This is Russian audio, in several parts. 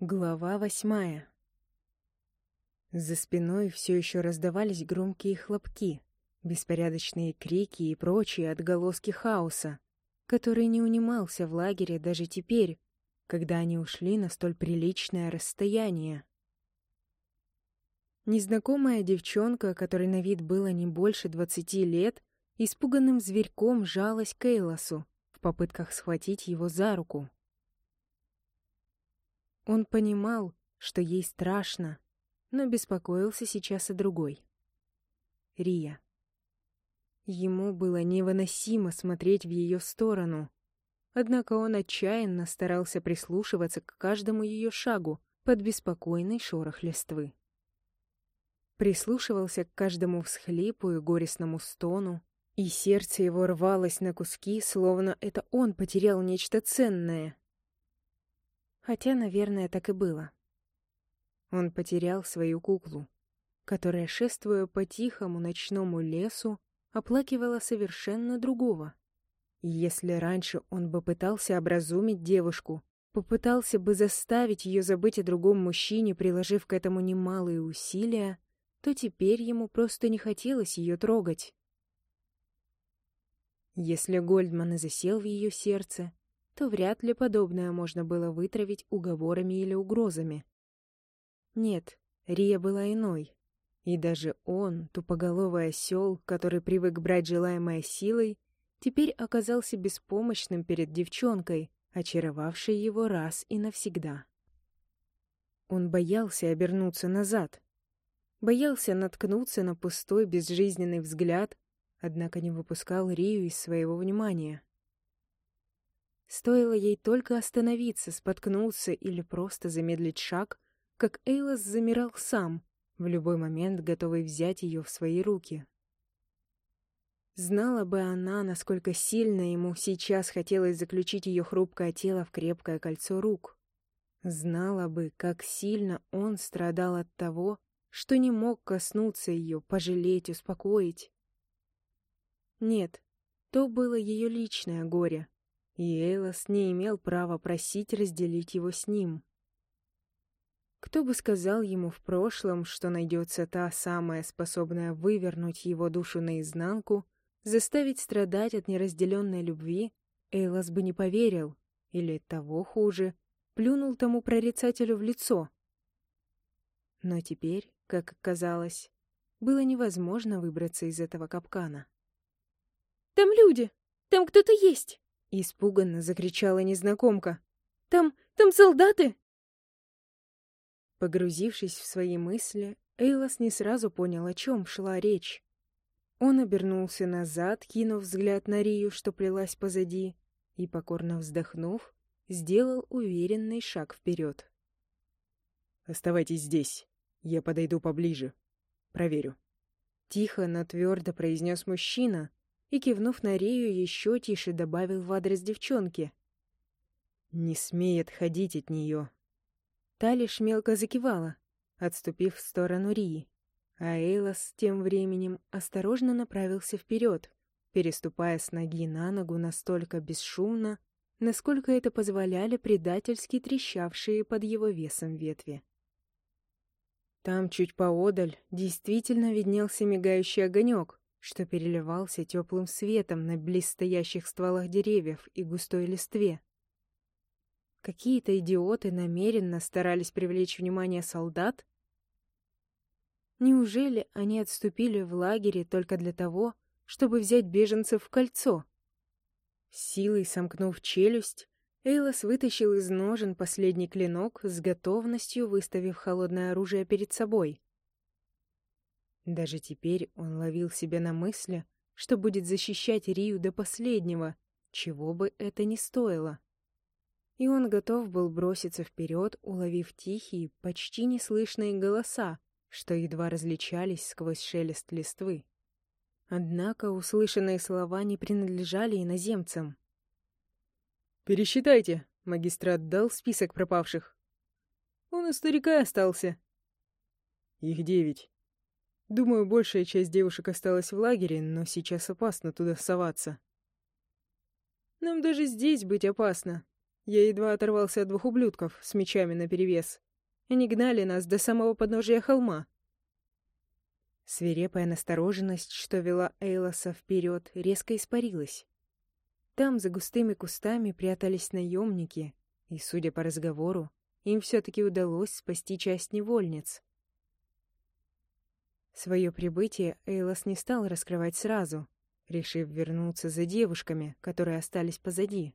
Глава восьмая. За спиной все еще раздавались громкие хлопки, беспорядочные крики и прочие отголоски хаоса, который не унимался в лагере даже теперь, когда они ушли на столь приличное расстояние. Незнакомая девчонка, которой на вид было не больше двадцати лет, испуганным зверьком жалась к Эйлосу в попытках схватить его за руку. Он понимал, что ей страшно, но беспокоился сейчас о другой. Рия. Ему было невыносимо смотреть в ее сторону, однако он отчаянно старался прислушиваться к каждому ее шагу под беспокойный шорох листвы. Прислушивался к каждому всхлипу и горестному стону, и сердце его рвалось на куски, словно это он потерял нечто ценное. Хотя, наверное, так и было. Он потерял свою куклу, которая, шествуя по тихому ночному лесу, оплакивала совершенно другого. И если раньше он бы пытался образумить девушку, попытался бы заставить ее забыть о другом мужчине, приложив к этому немалые усилия, то теперь ему просто не хотелось ее трогать. Если Гольдман и засел в ее сердце, то вряд ли подобное можно было вытравить уговорами или угрозами. Нет, Рия была иной. И даже он, тупоголовый осел, который привык брать желаемое силой, теперь оказался беспомощным перед девчонкой, очаровавшей его раз и навсегда. Он боялся обернуться назад. Боялся наткнуться на пустой безжизненный взгляд, однако не выпускал Рию из своего внимания. Стоило ей только остановиться, споткнуться или просто замедлить шаг, как Эйлос замирал сам, в любой момент готовый взять ее в свои руки. Знала бы она, насколько сильно ему сейчас хотелось заключить ее хрупкое тело в крепкое кольцо рук. Знала бы, как сильно он страдал от того, что не мог коснуться ее, пожалеть, успокоить. Нет, то было ее личное горе, и Эйлос не имел права просить разделить его с ним. Кто бы сказал ему в прошлом, что найдется та самая, способная вывернуть его душу наизнанку, заставить страдать от неразделенной любви, Эйлос бы не поверил, или, того хуже, плюнул тому прорицателю в лицо. Но теперь, как оказалось, было невозможно выбраться из этого капкана. «Там люди! Там кто-то есть!» Испуганно закричала незнакомка. «Там... там солдаты!» Погрузившись в свои мысли, Эйлос не сразу понял, о чем шла речь. Он обернулся назад, кинув взгляд на Рию, что плелась позади, и, покорно вздохнув, сделал уверенный шаг вперед. «Оставайтесь здесь. Я подойду поближе. Проверю». Тихо, но твердо произнес мужчина, и, кивнув на Рею, еще тише добавил в адрес девчонки. «Не смей отходить от нее». Та лишь мелко закивала, отступив в сторону Рии, а Эйлос тем временем осторожно направился вперед, переступая с ноги на ногу настолько бесшумно, насколько это позволяли предательски трещавшие под его весом ветви. Там, чуть поодаль, действительно виднелся мигающий огонек, что переливался теплым светом на близстоящих стволах деревьев и густой листве. Какие-то идиоты намеренно старались привлечь внимание солдат? Неужели они отступили в лагере только для того, чтобы взять беженцев в кольцо? силой сомкнув челюсть, Эйлос вытащил из ножен последний клинок с готовностью выставив холодное оружие перед собой. Даже теперь он ловил себя на мысли, что будет защищать Рию до последнего, чего бы это ни стоило. И он готов был броситься вперед, уловив тихие, почти неслышные голоса, что едва различались сквозь шелест листвы. Однако услышанные слова не принадлежали иноземцам. «Пересчитайте», — магистрат дал список пропавших. «Он у старика остался». «Их девять», Думаю, большая часть девушек осталась в лагере, но сейчас опасно туда соваться. Нам даже здесь быть опасно. Я едва оторвался от двух ублюдков с мечами наперевес. Они гнали нас до самого подножия холма. Свирепая настороженность, что вела Эйлоса вперед, резко испарилась. Там, за густыми кустами, прятались наемники, и, судя по разговору, им все-таки удалось спасти часть невольниц. Свое прибытие Эйлос не стал раскрывать сразу, решив вернуться за девушками, которые остались позади.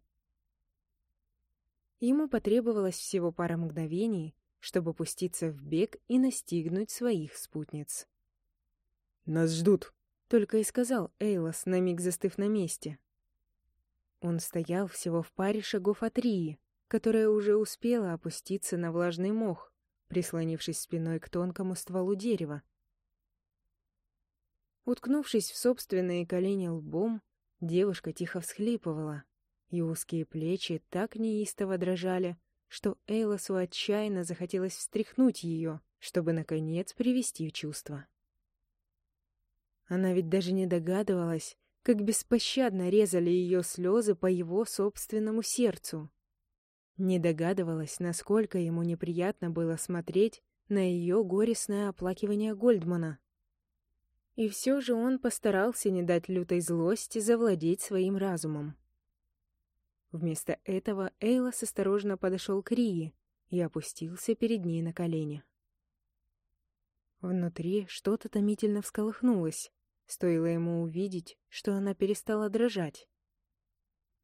Ему потребовалось всего пара мгновений, чтобы пуститься в бег и настигнуть своих спутниц. «Нас ждут», — только и сказал Эйлос, на миг застыв на месте. Он стоял всего в паре шагов от Рии, которая уже успела опуститься на влажный мох, прислонившись спиной к тонкому стволу дерева. Уткнувшись в собственные колени лбом, девушка тихо всхлипывала, и узкие плечи так неистово дрожали, что Эйлосу отчаянно захотелось встряхнуть ее, чтобы, наконец, привести в чувство. Она ведь даже не догадывалась, как беспощадно резали ее слезы по его собственному сердцу. Не догадывалась, насколько ему неприятно было смотреть на ее горестное оплакивание Гольдмана. И все же он постарался не дать лютой злости завладеть своим разумом. Вместо этого Эйлос осторожно подошел к Рии и опустился перед ней на колени. Внутри что-то томительно всколыхнулось, стоило ему увидеть, что она перестала дрожать.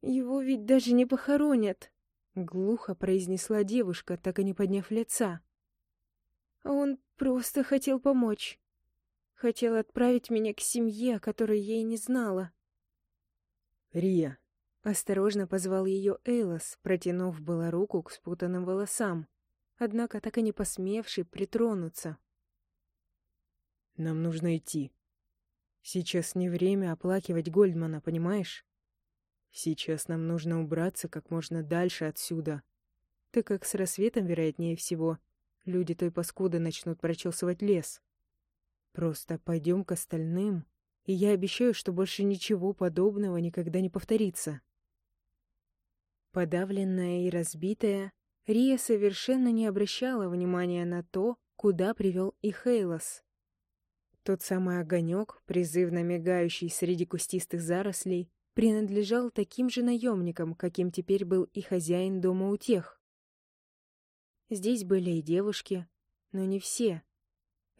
«Его ведь даже не похоронят!» — глухо произнесла девушка, так и не подняв лица. «Он просто хотел помочь. Хотел отправить меня к семье, о которой я и не знала». «Рия!» — осторожно позвал ее Эйлос, протянув было руку к спутанным волосам, однако так и не посмевший притронуться. Нам нужно идти. Сейчас не время оплакивать Гольдмана, понимаешь? Сейчас нам нужно убраться как можно дальше отсюда, так как с рассветом, вероятнее всего, люди той паскуды начнут прочесывать лес. Просто пойдем к остальным, и я обещаю, что больше ничего подобного никогда не повторится. Подавленная и разбитая, Рия совершенно не обращала внимания на то, куда привел их Эйлос. Тот самый огонек, призывно мигающий среди кустистых зарослей, принадлежал таким же наемникам, каким теперь был и хозяин дома у тех. Здесь были и девушки, но не все.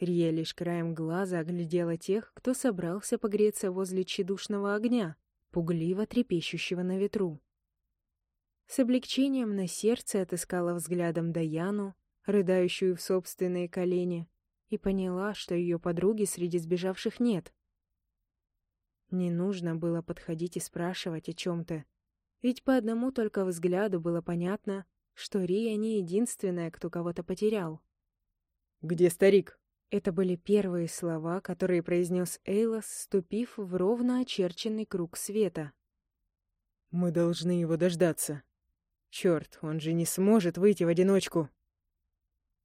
Рия лишь краем глаза оглядела тех, кто собрался погреться возле тщедушного огня, пугливо трепещущего на ветру. С облегчением на сердце отыскала взглядом Даяну, рыдающую в собственные колени, и поняла, что ее подруги среди сбежавших нет. Не нужно было подходить и спрашивать о чем-то, ведь по одному только взгляду было понятно, что Рия не единственная, кто кого-то потерял. «Где старик?» Это были первые слова, которые произнес Эйлос, ступив в ровно очерченный круг света. «Мы должны его дождаться. Черт, он же не сможет выйти в одиночку!»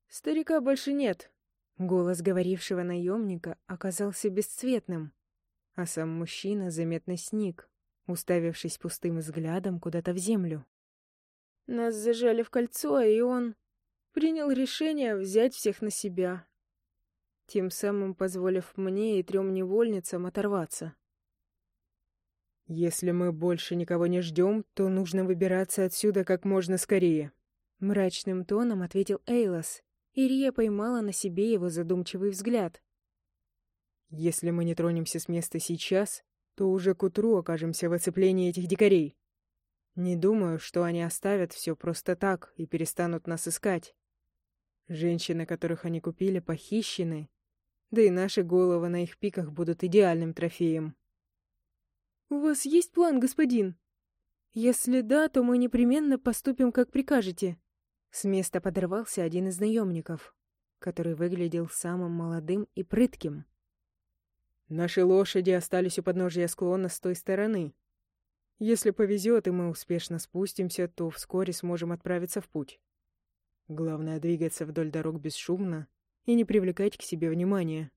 «Старика больше нет», Голос говорившего наемника оказался бесцветным, а сам мужчина заметно сник, уставившись пустым взглядом куда-то в землю. Нас зажали в кольцо, и он принял решение взять всех на себя, тем самым позволив мне и трем невольницам оторваться. «Если мы больше никого не ждем, то нужно выбираться отсюда как можно скорее», — мрачным тоном ответил Эйлос, Ирия поймала на себе его задумчивый взгляд. «Если мы не тронемся с места сейчас, то уже к утру окажемся в оцеплении этих дикарей. Не думаю, что они оставят все просто так и перестанут нас искать. Женщины, которых они купили, похищены, да и наши головы на их пиках будут идеальным трофеем». «У вас есть план, господин? Если да, то мы непременно поступим, как прикажете», с места подорвался один из наемников, который выглядел самым молодым и прытким. «Наши лошади остались у подножия склона с той стороны. Если повезет и мы успешно спустимся, то вскоре сможем отправиться в путь. Главное — двигаться вдоль дорог бесшумно и не привлекать к себе внимания.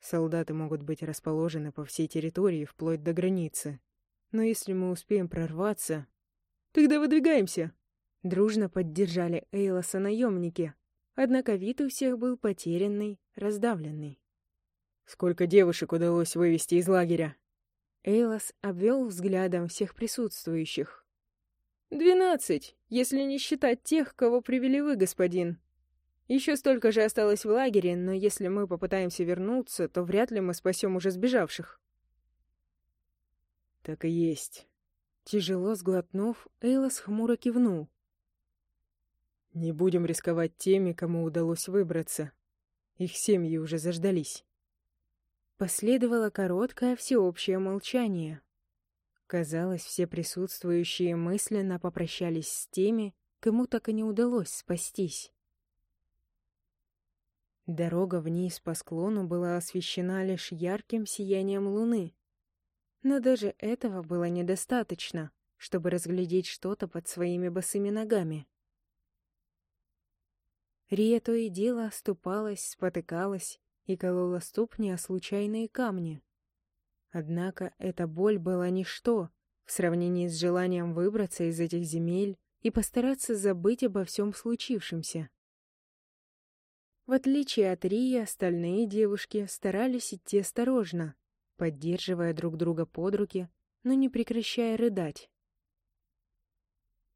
Солдаты могут быть расположены по всей территории вплоть до границы, но если мы успеем прорваться, Тогда выдвигаемся!» Дружно поддержали Эйлоса наемники, однако вид у всех был потерянный, раздавленный. «Сколько девушек удалось вывести из лагеря?» Эйлос обвел взглядом всех присутствующих. «Двенадцать, если не считать тех, кого привели вы, господин. Еще столько же осталось в лагере, но если мы попытаемся вернуться, то вряд ли мы спасем уже сбежавших». «Так и есть». Тяжело сглотнув, Эйлос хмуро кивнул. «Не будем рисковать теми, кому удалось выбраться. Их семьи уже заждались». Последовало короткое всеобщее молчание. Казалось, все присутствующие мысленно попрощались с теми, кому так и не удалось спастись. Дорога вниз по склону была освещена лишь ярким сиянием луны. Но даже этого было недостаточно, чтобы разглядеть что-то под своими босыми ногами. Рия то и дело оступалась, спотыкалась и колола ступни о случайные камни. Однако эта боль была ничто в сравнении с желанием выбраться из этих земель и постараться забыть обо всем случившемся. В отличие от Рии, остальные девушки старались идти осторожно, поддерживая друг друга под руки, но не прекращая рыдать.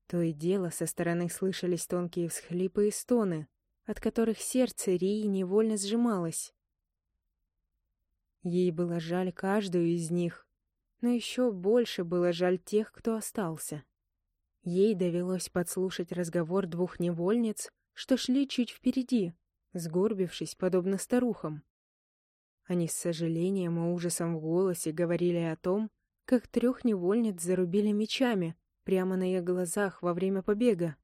То и дело со стороны слышались тонкие всхлипы и стоны, от которых сердце Рии невольно сжималось. Ей было жаль каждую из них, но еще больше было жаль тех, кто остался. Ей довелось подслушать разговор двух невольниц, что шли чуть впереди, сгорбившись, подобно старухам. Они с сожалением и ужасом в голосе говорили о том, как трех невольниц зарубили мечами прямо на их глазах во время побега.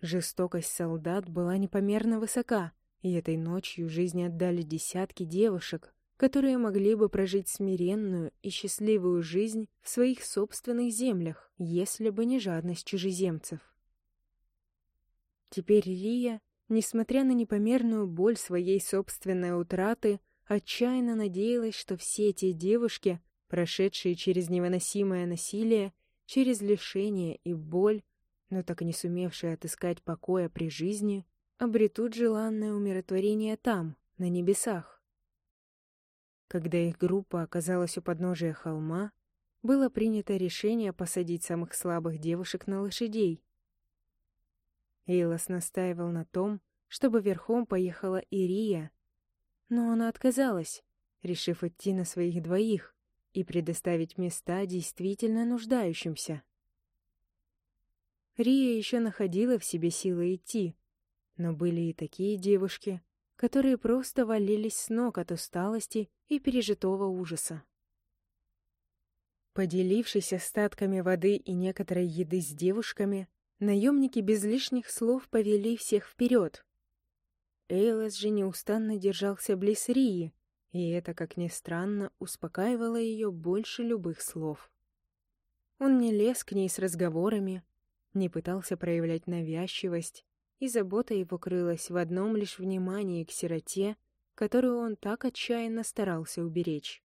Жестокость солдат была непомерно высока, и этой ночью жизни отдали десятки девушек, которые могли бы прожить смиренную и счастливую жизнь в своих собственных землях, если бы не жадность чужеземцев. Теперь Рия, несмотря на непомерную боль своей собственной утраты, отчаянно надеялась, что все те девушки, прошедшие через невыносимое насилие, через лишение и боль, но так и не сумевшие отыскать покоя при жизни, обретут желанное умиротворение там, на небесах. Когда их группа оказалась у подножия холма, было принято решение посадить самых слабых девушек на лошадей. Эйлос настаивал на том, чтобы верхом поехала Ирия, но она отказалась, решив идти на своих двоих и предоставить места действительно нуждающимся. Рия еще находила в себе силы идти, но были и такие девушки, которые просто валились с ног от усталости и пережитого ужаса. Поделившись остатками воды и некоторой еды с девушками, наемники без лишних слов повели всех вперед. Эйлас же неустанно держался близ Рии, и это, как ни странно, успокаивало ее больше любых слов. Он не лез к ней с разговорами, не пытался проявлять навязчивость, и забота его крылась в одном лишь внимании к сироте, которую он так отчаянно старался уберечь.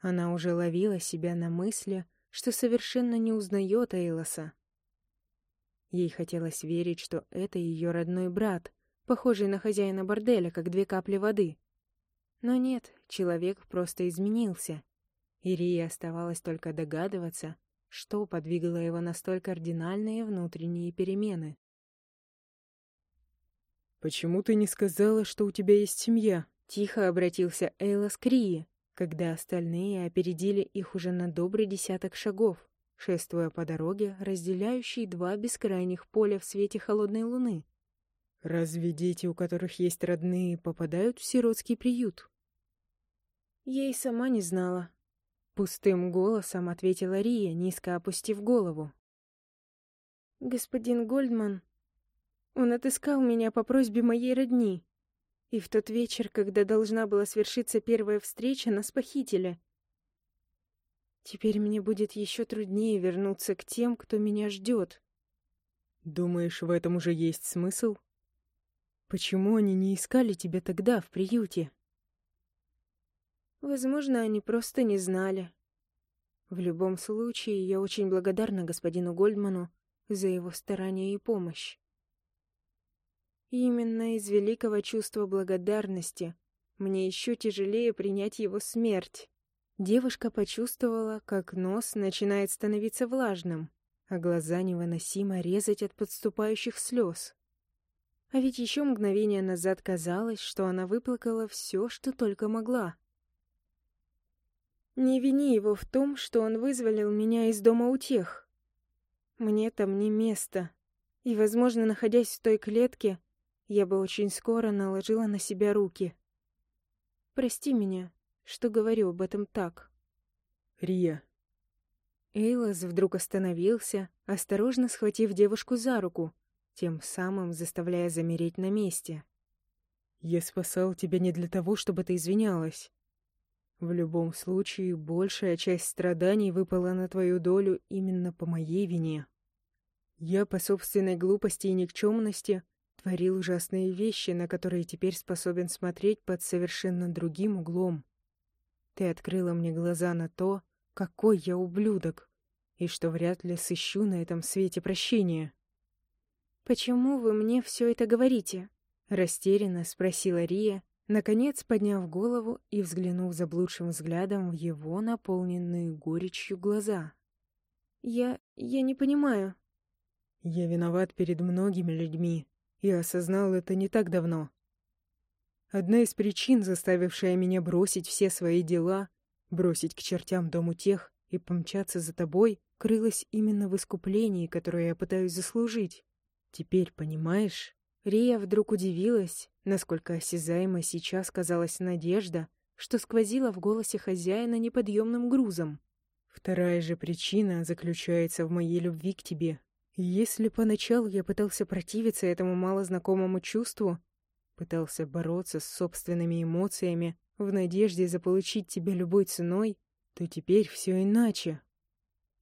Она уже ловила себя на мысли, что совершенно не узнает Эйлоса. Ей хотелось верить, что это ее родной брат, похожий на хозяина борделя, как две капли воды. Но нет, человек просто изменился. Ирии оставалось только догадываться, что подвигало его на столь кардинальные внутренние перемены. «Почему ты не сказала, что у тебя есть семья?» Тихо обратился Эйлас к Рии, когда остальные опередили их уже на добрый десяток шагов, шествуя по дороге, разделяющей два бескрайних поля в свете холодной луны. «Разве дети, у которых есть родные, попадают в сиротский приют?» И сама не знала. Пустым голосом ответила Рия, низко опустив голову. «Господин Гольдман он отыскал меня по просьбе моей родни. И в тот вечер, когда должна была свершиться первая встреча, нас похитили. Теперь мне будет еще труднее вернуться к тем, кто меня ждет. Думаешь, в этом уже есть смысл? Почему они не искали тебя тогда в приюте? Возможно, они просто не знали. В любом случае, я очень благодарна господину Гольдману за его старания и помощь. именно из великого чувства благодарности мне еще тяжелее принять его смерть. Девушка почувствовала, как нос начинает становиться влажным, а глаза невыносимо резать от подступающих слез. А ведь еще мгновение назад казалось, что она выплакала все, что только могла. Не вини его в том, что он вызволил меня из дома утех. Мне там не место, и, возможно, находясь в той клетке, я бы очень скоро наложила на себя руки. Прости меня, что говорю об этом так. Рия. Эйлас вдруг остановился, осторожно схватив девушку за руку, тем самым заставляя замереть на месте. «Я спасал тебя не для того, чтобы ты извинялась. В любом случае, большая часть страданий выпала на твою долю именно по моей вине. Я по собственной глупости и никчемности творил ужасные вещи, на которые теперь способен смотреть под совершенно другим углом. Ты открыла мне глаза на то, какой я ублюдок, и что вряд ли сыщу на этом свете прощения. «Почему вы мне все это говорите?» — растерянно спросила Рия, наконец подняв голову и взглянув заблудшим взглядом в его наполненные горечью глаза. «Я... я не понимаю». «Я виноват перед многими людьми, и осознал это не так давно. Одна из причин, заставившая меня бросить все свои дела, бросить к чертям дому тех и помчаться за тобой, крылась именно в искуплении, которое я пытаюсь заслужить. Теперь понимаешь? Рия вдруг удивилась, насколько осязаемо сейчас казалась надежда, что сквозила в голосе хозяина неподъемным грузом. Вторая же причина заключается в моей любви к тебе. Если поначалу я пытался противиться этому малознакомому чувству, пытался бороться с собственными эмоциями в надежде заполучить тебя любой ценой, то теперь все иначе.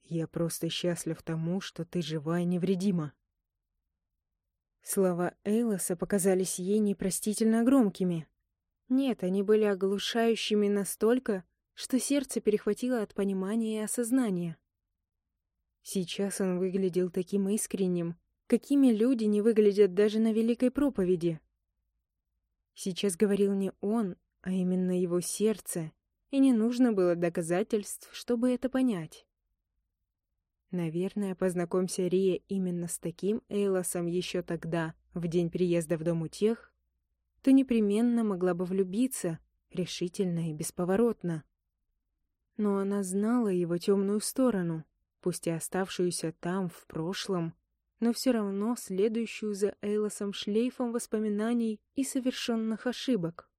Я просто счастлив тому, что ты жива и невредима. Слова Эйлоса показались ей непростительно громкими. Нет, они были оглушающими настолько, что сердце перехватило от понимания и осознания. Сейчас он выглядел таким искренним, какими люди не выглядят даже на Великой проповеди. Сейчас говорил не он, а именно его сердце, и не нужно было доказательств, чтобы это понять. Наверное, познакомься Рия именно с таким Эйлосом еще тогда, в день приезда в дом у тех, то непременно могла бы влюбиться, решительно и бесповоротно. Но она знала его темную сторону, пусть и оставшуюся там, в прошлом, но все равно следующую за Эйлосом шлейфом воспоминаний и совершенных ошибок.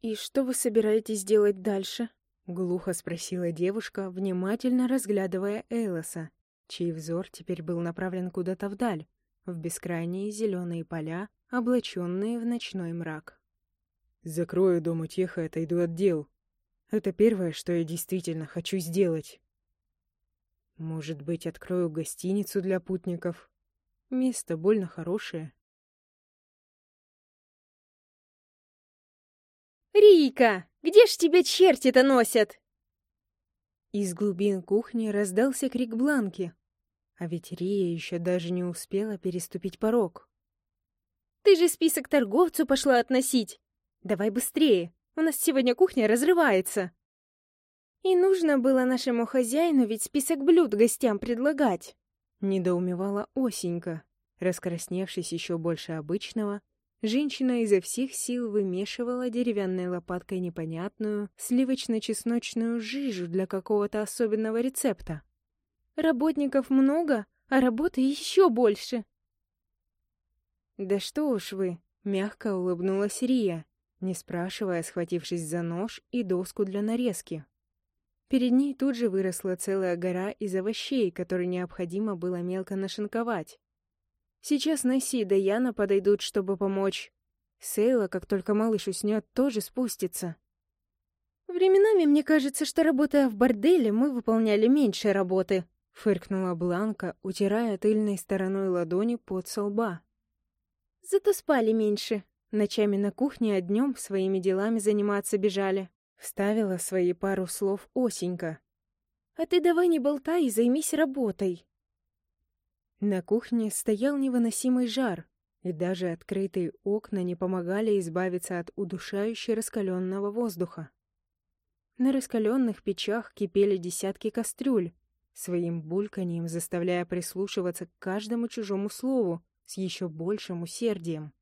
«И что вы собираетесь делать дальше?» — глухо спросила девушка, внимательно разглядывая Эйлоса, чей взор теперь был направлен куда-то вдаль, в бескрайние зеленые поля, облаченные в ночной мрак. «Закрою дом утеха и отойду от дел. Это первое, что я действительно хочу сделать». Может быть, открою гостиницу для путников. Место больно хорошее. «Рийка, где ж тебя черти-то носят?» Из глубин кухни раздался крик Бланки. А ведь Рия еще даже не успела переступить порог. «Ты же список торговцу пошла относить! Давай быстрее, у нас сегодня кухня разрывается!» И нужно было нашему хозяину ведь список блюд гостям предлагать. Недоумевала Осенька, раскрасневшись еще больше обычного. Женщина изо всех сил вымешивала деревянной лопаткой непонятную сливочно-чесночную жижу для какого-то особенного рецепта. Работников много, а работы еще больше. «Да что уж вы!» — мягко улыбнулась Рия, не спрашивая, схватившись за нож и доску для нарезки. Перед ней тут же выросла целая гора из овощей, которые необходимо было мелко нашинковать. Сейчас Несси и Даяна подойдут, чтобы помочь. Сейла, как только малыш уснет, тоже спустится. «Временами мне кажется, что, работая в борделе, мы выполняли меньше работы», — фыркнула Бланка, утирая тыльной стороной ладони под со лба. «Зато спали меньше. Ночами на кухне, а днем своими делами заниматься бежали. Вставила свои пару слов Осенька. А ты давай не болтай и займись работой. На кухне стоял невыносимый жар, и даже открытые окна не помогали избавиться от удушающе раскаленного воздуха. На раскаленных печах кипели десятки кастрюль, своим бульканьем заставляя прислушиваться к каждому чужому слову с еще большим усердием.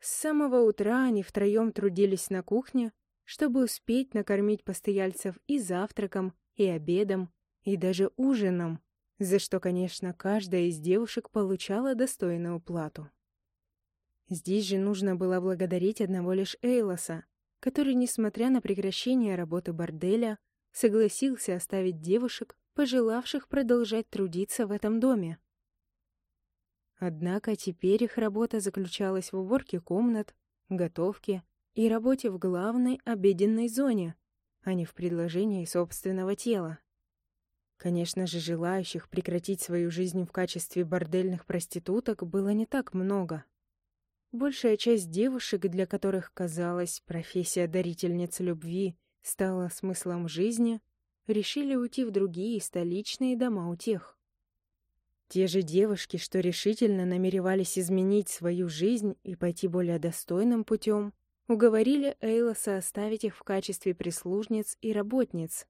С самого утра они втроем трудились на кухне, чтобы успеть накормить постояльцев и завтраком, и обедом, и даже ужином, за что, конечно, каждая из девушек получала достойную плату. Здесь же нужно было благодарить одного лишь Эйлоса, который, несмотря на прекращение работы борделя, согласился оставить девушек, пожелавших продолжать трудиться в этом доме. Однако теперь их работа заключалась в уборке комнат, готовке и работе в главной обеденной зоне, а не в предложении собственного тела. Конечно же, желающих прекратить свою жизнь в качестве бордельных проституток было не так много. Большая часть девушек, для которых, казалось, профессия дарительницы любви стала смыслом жизни, решили уйти в другие столичные дома утех. Те же девушки, что решительно намеревались изменить свою жизнь и пойти более достойным путем, уговорили Эйлоса оставить их в качестве прислужниц и работниц.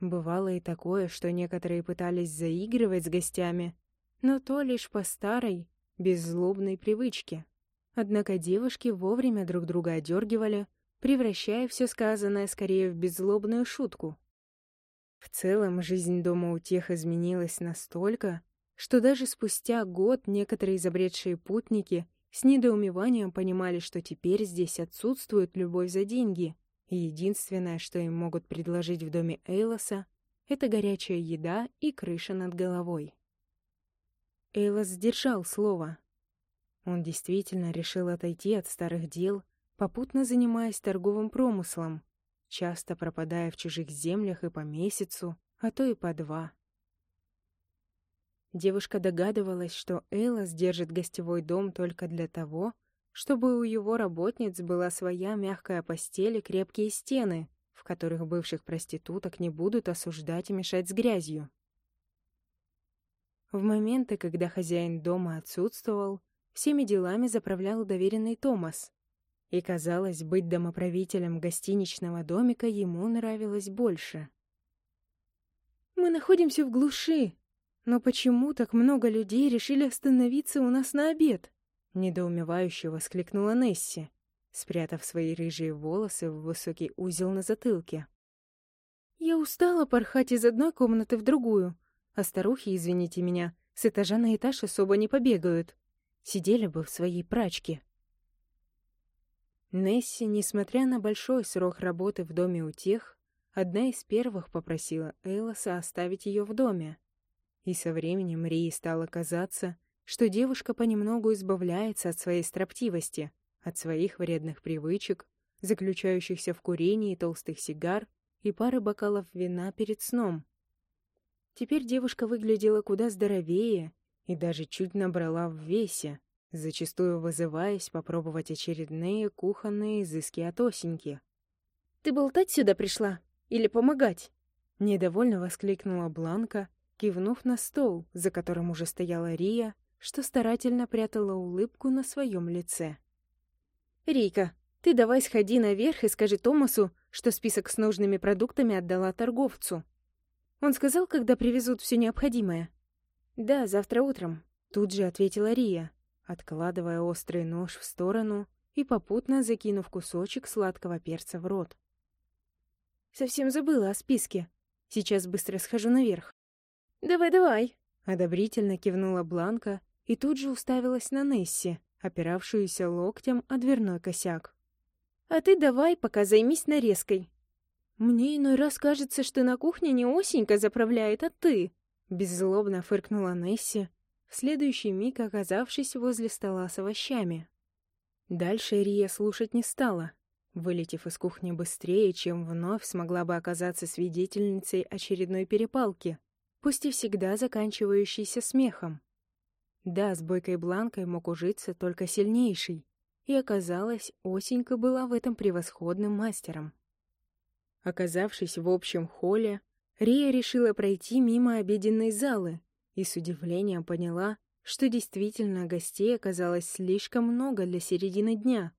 Бывало и такое, что некоторые пытались заигрывать с гостями, но то лишь по старой, беззлобной привычки. Однако девушки вовремя друг друга одергивали, превращая все сказанное скорее в беззлобную шутку. В целом, жизнь дома у тех изменилась настолько, что даже спустя год некоторые изобретшие путники с недоумеванием понимали, что теперь здесь отсутствует любовь за деньги, и единственное, что им могут предложить в доме Эйлоса, это горячая еда и крыша над головой. Эйлос сдержал слово. Он действительно решил отойти от старых дел, попутно занимаясь торговым промыслом, часто пропадая в чужих землях и по месяцу, а то и по два. Девушка догадывалась, что Эйлос держит гостевой дом только для того, чтобы у его работниц была своя мягкая постель и крепкие стены, в которых бывших проституток не будут осуждать и мешать с грязью. В моменты, когда хозяин дома отсутствовал, всеми делами заправлял доверенный Томас. И, казалось, быть домоправителем гостиничного домика ему нравилось больше. «Мы находимся в глуши, но почему так много людей решили остановиться у нас на обед?» Недоумевающе воскликнула Несси, спрятав свои рыжие волосы в высокий узел на затылке. «Я устала порхать из одной комнаты в другую, а старухи, извините меня, с этажа на этаж особо не побегают. Сидели бы в своей прачке. Несси, несмотря на большой срок работы в доме у тех, одна из первых попросила Эйлоса оставить ее в доме. И со временем Рии стало казаться, что девушка понемногу избавляется от своей строптивости, от своих вредных привычек, заключающихся в курении толстых сигар и пары бокалов вина перед сном. Теперь девушка выглядела куда здоровее и даже чуть набрала в весе, зачастую вызываясь попробовать очередные кухонные изыски от Осеньки. «Ты болтать сюда пришла? Или помогать?» Недовольно воскликнула Бланка, кивнув на стол, за которым уже стояла Рия, что старательно прятала улыбку на своем лице. «Рейка, ты давай сходи наверх и скажи Томасу, что список с нужными продуктами отдала торговцу. Он сказал, когда привезут все необходимое. Да, завтра утром. Тут же ответила Рия, откладывая острый нож в сторону и попутно закинув кусочек сладкого перца в рот. Совсем забыла о списке. Сейчас быстро схожу наверх. Давай-давай. Одобрительно кивнула Бланка и тут же уставилась на Несси, опиравшуюся локтем о дверной косяк. «А ты давай пока займись нарезкой. «Мне иной раз кажется, что на кухне не Осенька заправляет, а ты!» Беззлобно фыркнула Несси, в следующий миг оказавшись возле стола с овощами. Дальше Рия слушать не стала, вылетев из кухни быстрее, чем вновь смогла бы оказаться свидетельницей очередной перепалки, пусть и всегда заканчивающейся смехом. Да, с Бойкой Бланкой мог ужиться только сильнейший, и оказалось, Осенька была в этом превосходным мастером. Оказавшись в общем холле, Рия решила пройти мимо обеденной залы и с удивлением поняла, что действительно гостей оказалось слишком много для середины дня.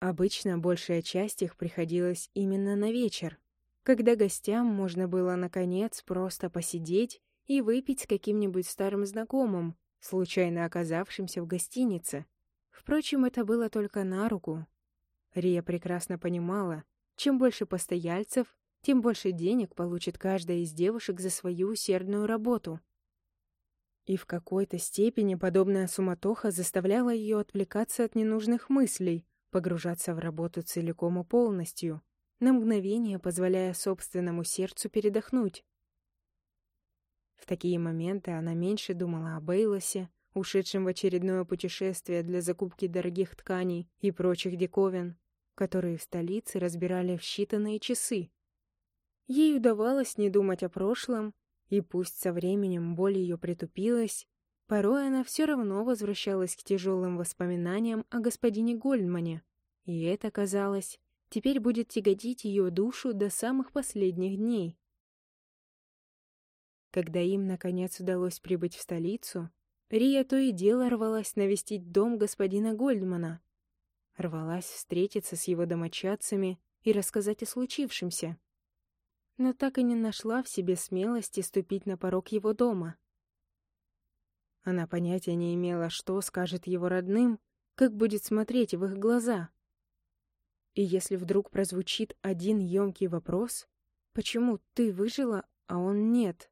Обычно большая часть их приходилась именно на вечер, когда гостям можно было, наконец, просто посидеть и выпить с каким-нибудь старым знакомым, случайно оказавшимся в гостинице. Впрочем, это было только на руку. Рия прекрасно понимала, чем больше постояльцев, тем больше денег получит каждая из девушек за свою усердную работу. И в какой-то степени подобная суматоха заставляла ее отвлекаться от ненужных мыслей, погружаться в работу целиком и полностью, на мгновение позволяя собственному сердцу передохнуть. В такие моменты она меньше думала о Бейлосе, ушедшем в очередное путешествие для закупки дорогих тканей и прочих диковин, которые в столице разбирали в считанные часы. Ей удавалось не думать о прошлом, и пусть со временем боль ее притупилась, порой она все равно возвращалась к тяжелым воспоминаниям о господине Гольдмане, и это, казалось, теперь будет тяготить ее душу до самых последних дней. Когда им, наконец, удалось прибыть в столицу, Рия то и дело рвалась навестить дом господина Гольдмана. Рвалась встретиться с его домочадцами и рассказать о случившемся но так и не нашла в себе смелости ступить на порог его дома. Она понятия не имела, что скажет его родным, как будет смотреть в их глаза. И если вдруг прозвучит один ёмкий вопрос, почему ты выжила, а он нет,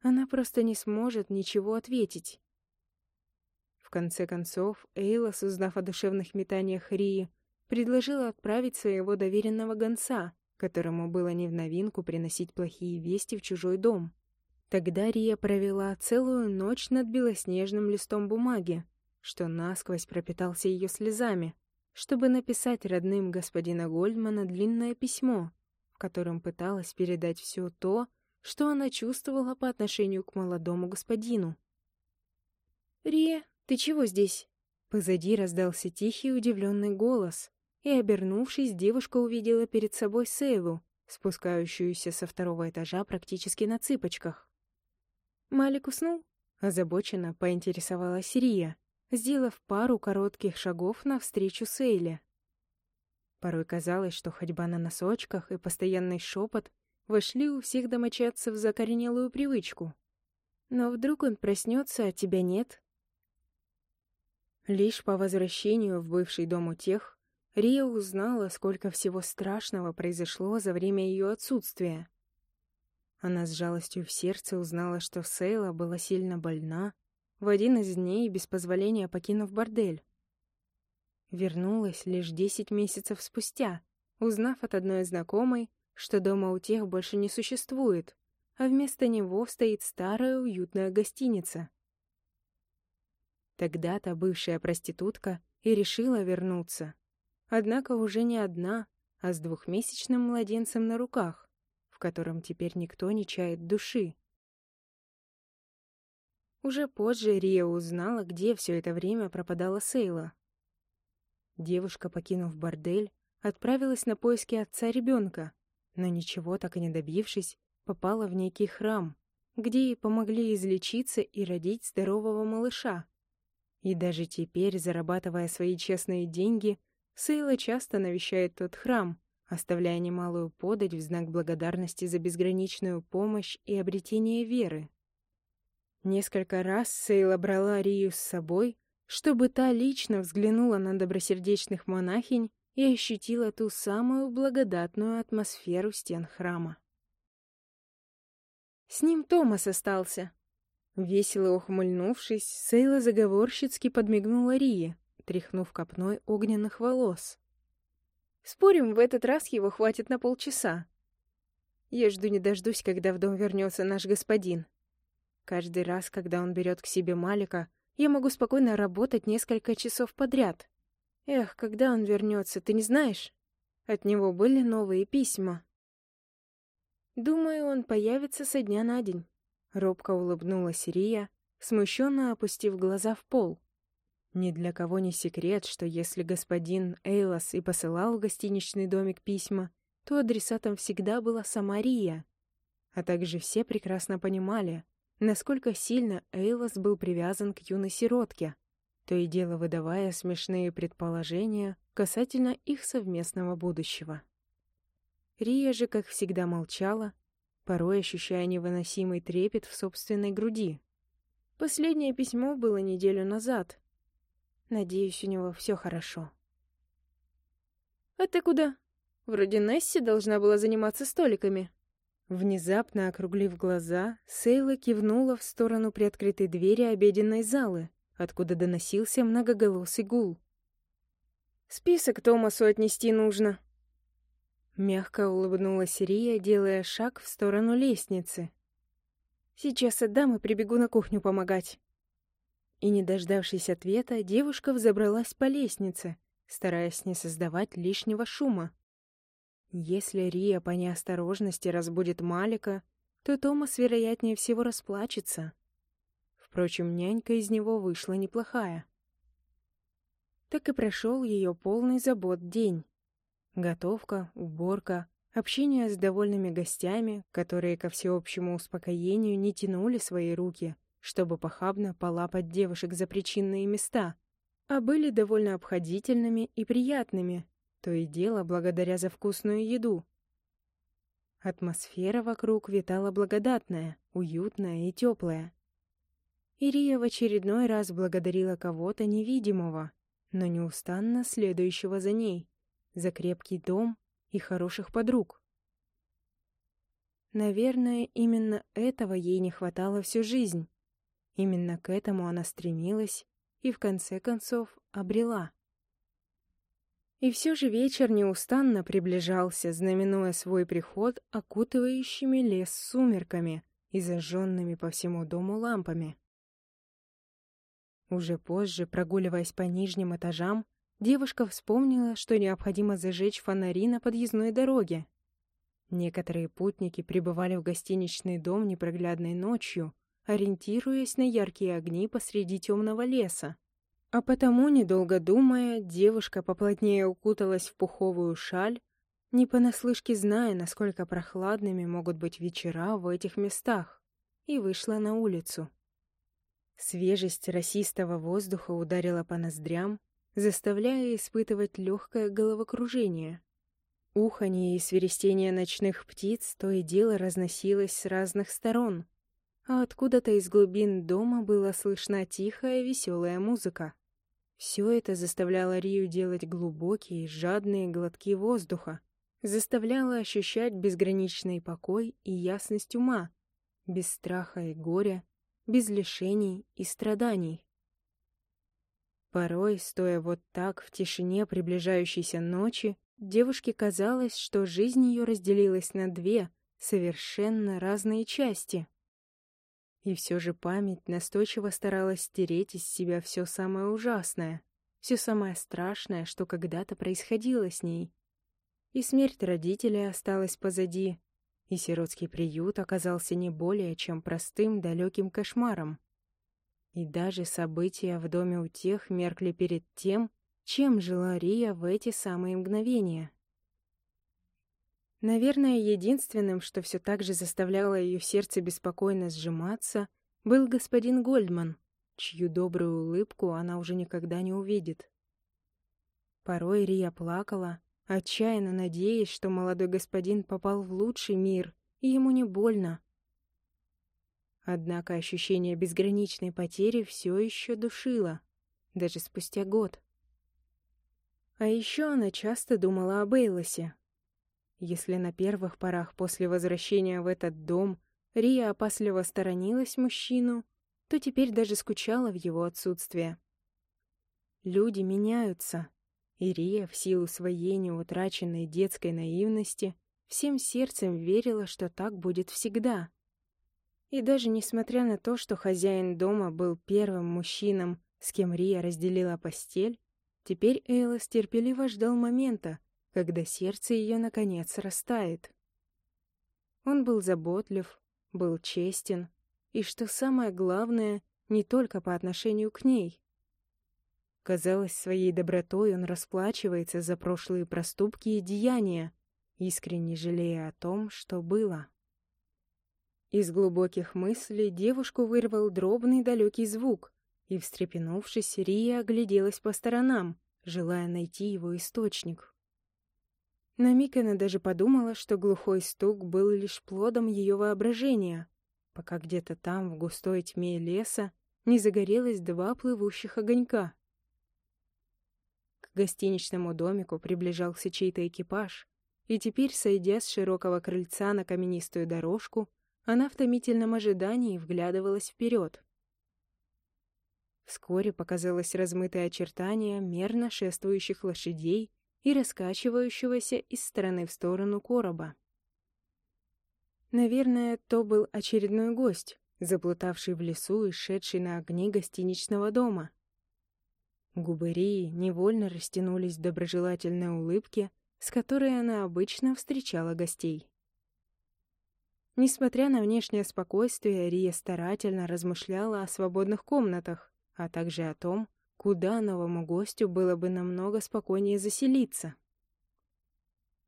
она просто не сможет ничего ответить. В конце концов, Эйлас, узнав о душевных метаниях Рии, предложила отправить своего доверенного гонца, которому было не в новинку приносить плохие вести в чужой дом. Тогда Рия провела целую ночь над белоснежным листом бумаги, что насквозь пропитался ее слезами, чтобы написать родным господина Гольдмана длинное письмо, в котором пыталась передать все то, что она чувствовала по отношению к молодому господину. «Рия, ты чего здесь?» Позади раздался тихий удивленный голос, и, обернувшись, девушка увидела перед собой Сейлу, спускающуюся со второго этажа практически на цыпочках. «Малик уснул?» — озабоченно поинтересовалась Рия, сделав пару коротких шагов навстречу Сейле. Порой казалось, что ходьба на носочках и постоянный шепот вошли у всех домочадцев в закоренелую привычку. Но вдруг он проснется, а тебя нет? Лишь по возвращению в бывший дом у тех, Рия узнала, сколько всего страшного произошло за время ее отсутствия. Она с жалостью в сердце узнала, что Сейла была сильно больна, в один из дней без позволения покинув бордель. Вернулась лишь десять месяцев спустя, узнав от одной знакомой, что дома у тех больше не существует, а вместо него стоит старая уютная гостиница. Тогда-то бывшая проститутка и решила вернуться. Однако уже не одна, а с двухмесячным младенцем на руках, в котором теперь никто не чает души. Уже позже Рия узнала, где все это время пропадала Сейла. Девушка, покинув бордель, отправилась на поиски отца ребенка, но ничего так и не добившись, попала в некий храм, где ей помогли излечиться и родить здорового малыша. И даже теперь, зарабатывая свои честные деньги, Сейла часто навещает тот храм, оставляя немалую подать в знак благодарности за безграничную помощь и обретение веры. Несколько раз Сейла брала Рию с собой, чтобы та лично взглянула на добросердечных монахинь и ощутила ту самую благодатную атмосферу стен храма. С ним Томас остался. Весело ухмыльнувшись, Сейла заговорщицки подмигнула Рие, тряхнув копной огненных волос. «Спорим, в этот раз его хватит на полчаса. Я жду не дождусь, когда в дом вернется наш господин. Каждый раз, когда он берет к себе Малика, я могу спокойно работать несколько часов подряд. Эх, когда он вернется, ты не знаешь? От него были новые письма. Думаю, он появится со дня на день. Робко улыбнулась Рия, смущенно опустив глаза в пол. Ни для кого не секрет, что если господин Эйлас и посылал в гостиничный домик письма, то адресатом всегда была сама Рия. А также все прекрасно понимали, насколько сильно Эйлос был привязан к юной сиротке, то и дело выдавая смешные предположения касательно их совместного будущего. Рия же, как всегда, молчала, порой ощущая невыносимый трепет в собственной груди. Последнее письмо было неделю назад. Надеюсь, у него все хорошо. «А ты куда? Вроде Несси должна была заниматься столиками». Внезапно округлив глаза, Сейла кивнула в сторону приоткрытой двери обеденной залы, откуда доносился многоголосый гул. «Список Томасу отнести нужно». Мягко улыбнулась Рия, делая шаг в сторону лестницы. «Сейчас отдам и прибегу на кухню помогать». И, не дождавшись ответа, девушка взобралась по лестнице, стараясь не создавать лишнего шума. Если Рия по неосторожности разбудит Малика, то Томас, вероятнее всего, расплачется. Впрочем, нянька из него вышла неплохая. Так и прошел ее полный забот день. Готовка, уборка, общение с довольными гостями, которые ко всеобщему успокоению не тянули свои руки, чтобы похабно полапать девушек за причинные места, а были довольно обходительными и приятными, то и дело благодаря за вкусную еду. Атмосфера вокруг витала благодатная, уютная и теплая. Ирия в очередной раз благодарила кого-то невидимого, но неустанно следующего за ней, за крепкий дом и хороших подруг. Наверное, именно этого ей не хватало всю жизнь. Именно к этому она стремилась и в конце концов обрела. И все же вечер неустанно приближался, знаменуя свой приход окутывающими лес сумерками и зажженными по всему дому лампами. Уже позже, прогуливаясь по нижним этажам, девушка вспомнила, что необходимо зажечь фонари на подъездной дороге. Некоторые путники прибывали в гостиничный дом непроглядной ночью, ориентируясь на яркие огни посреди темного леса. А потому, недолго думая, девушка поплотнее укуталась в пуховую шаль, не понаслышке зная, насколько прохладными могут быть вечера в этих местах, и вышла на улицу. Свежесть росистого воздуха ударила по ноздрям, заставляя испытывать легкое головокружение. Уханье и свиристение ночных птиц то и дело разносилось с разных сторон, а откуда-то из глубин дома была слышна тихая веселая музыка. Все это заставляло Рию делать глубокие, жадные глотки воздуха, заставляло ощущать безграничный покой и ясность ума, без страха и горя, без лишений и страданий. Порой, стоя вот так в тишине приближающейся ночи, девушке казалось, что жизнь ее разделилась на две совершенно разные части. И все же память настойчиво старалась стереть из себя все самое ужасное, все самое страшное, что когда-то происходило с ней. И смерть родителей осталась позади, и сиротский приют оказался не более чем простым далеким кошмаром. И даже события в доме у тех меркли перед тем, чем жила Рия в эти самые мгновения. Наверное, единственным, что все так же заставляло ее сердце беспокойно сжиматься, был господин Гольдман, чью добрую улыбку она уже никогда не увидит. Порой Рия плакала, отчаянно надеясь, что молодой господин попал в лучший мир, и ему не больно. Однако ощущение безграничной потери все еще душило, даже спустя год. А еще она часто думала об Эйлосе, если на первых порах после возвращения в этот дом Рия опасливо сторонилась мужчину, то теперь даже скучала в его отсутствие. Люди меняются, и Рия в силу своей неутраченной детской наивности всем сердцем верила, что так будет всегда. И даже несмотря на то, что хозяин дома был первым мужчином, с кем Рия разделила постель, теперь Эйлос терпеливо ждал момента, когда сердце ее наконец растает. Он был заботлив, был честен, и, что самое главное, не только по отношению к ней. Казалось, своей добротой он расплачивается за прошлые проступки и деяния, искренне жалея о том, что было. Из глубоких мыслей девушку вырвал дробный далекий звук, и, встрепенувшись, Рия огляделась по сторонам, желая найти его источник. На миг она даже подумала, что глухой стук был лишь плодом ее воображения, пока где-то там, в густой тьме леса, не загорелось два плывущих огонька. К гостиничному домику приближался чей-то экипаж, и теперь, сойдя с широкого крыльца на каменистую дорожку, она в томительном ожидании вглядывалась вперед. Вскоре показалось размытое очертание мерно шествующих лошадей и раскачивающегося из стороны в сторону короба. Наверное, то был очередной гость, заплутавший в лесу и шедший на огни гостиничного дома. Губы Рии невольно растянулись в доброжелательной улыбке, с которой она обычно встречала гостей. Несмотря на внешнее спокойствие, Рия старательно размышляла о свободных комнатах, а также о том, куда новому гостю было бы намного спокойнее заселиться.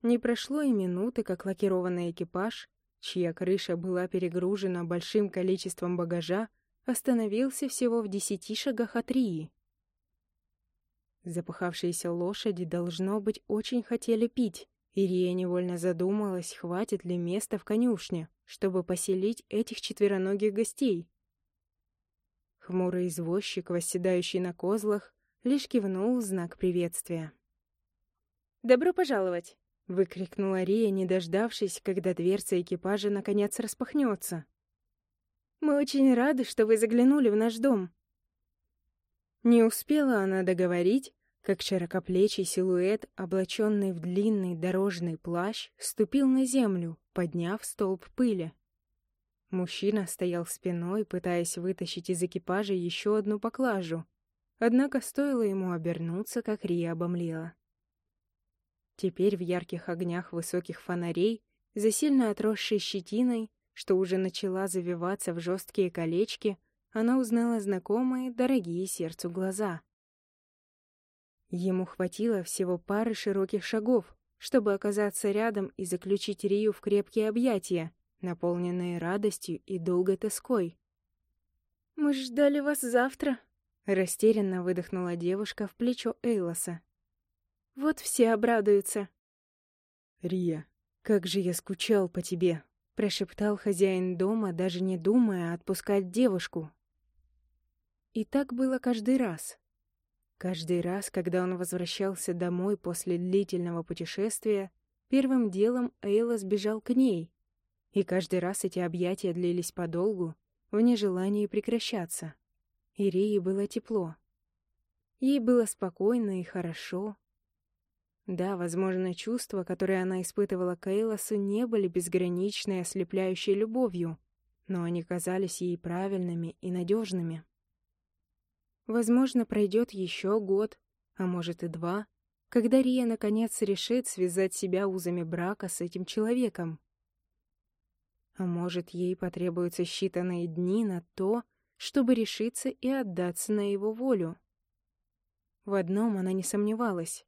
Не прошло и минуты, как лакированный экипаж, чья крыша была перегружена большим количеством багажа, остановился всего в десяти шагах от Рии. Запыхавшиеся лошади, должно быть, очень хотели пить, и Рия невольно задумалась, хватит ли места в конюшне, чтобы поселить этих четвероногих гостей. Хмурый извозчик, восседающий на козлах, лишь кивнул в знак приветствия. «Добро пожаловать!» — выкрикнула Рия, не дождавшись, когда дверца экипажа наконец распахнется. «Мы очень рады, что вы заглянули в наш дом». Не успела она договорить, как широкоплечий силуэт, облаченный в длинный дорожный плащ, ступил на землю, подняв столб пыли. Мужчина стоял спиной, пытаясь вытащить из экипажа еще одну поклажу. Однако стоило ему обернуться, как Рия обомлела. Теперь в ярких огнях высоких фонарей, за сильно отросшей щетиной, что уже начала завиваться в жесткие колечки, она узнала знакомые, дорогие сердцу глаза. Ему хватило всего пары широких шагов, чтобы оказаться рядом и заключить Рию в крепкие объятия, наполненные радостью и долгой тоской. «Мы ждали вас завтра», — растерянно выдохнула девушка в плечо Эйлоса. «Вот все обрадуются». «Рия, как же я скучал по тебе», — прошептал хозяин дома, даже не думая отпускать девушку. И так было каждый раз. Каждый раз, когда он возвращался домой после длительного путешествия, первым делом Эйла сбежал к ней, и каждый раз эти объятия длились подолгу, в нежелании прекращаться. Ирии было тепло. Ей было спокойно и хорошо. Да, возможно, чувства, которые она испытывала к не были безграничной ослепляющей любовью, но они казались ей правильными и надежными. Возможно, пройдет еще год, а может и два, когда Рия наконец решит связать себя узами брака с этим человеком. А может, ей потребуются считанные дни на то, чтобы решиться и отдаться на его волю. В одном она не сомневалась.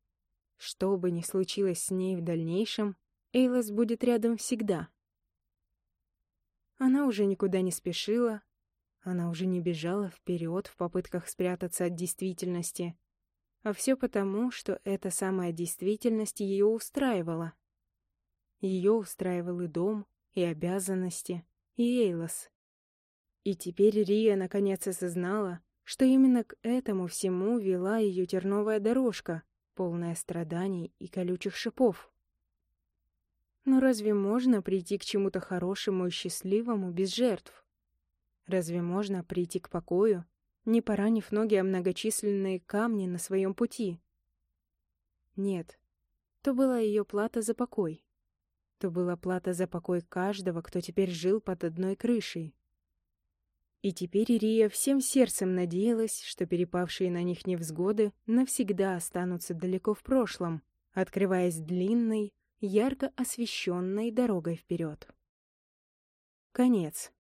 Что бы ни случилось с ней в дальнейшем, Эйлас будет рядом всегда. Она уже никуда не спешила, она уже не бежала вперед в попытках спрятаться от действительности, а все потому, что эта самая действительность ее устраивала. Ее устраивал и дом, и обязанности, и Эйлос. И теперь Рия наконец осознала, что именно к этому всему вела ее терновая дорожка, полная страданий и колючих шипов. Но разве можно прийти к чему-то хорошему и счастливому без жертв? Разве можно прийти к покою, не поранив ноги о многочисленные камни на своем пути? Нет, то была ее плата за покой то была плата за покой каждого, кто теперь жил под одной крышей. И теперь Ирия всем сердцем надеялась, что перепавшие на них невзгоды навсегда останутся далеко в прошлом, открываясь длинной, ярко освещенной дорогой вперед. Конец.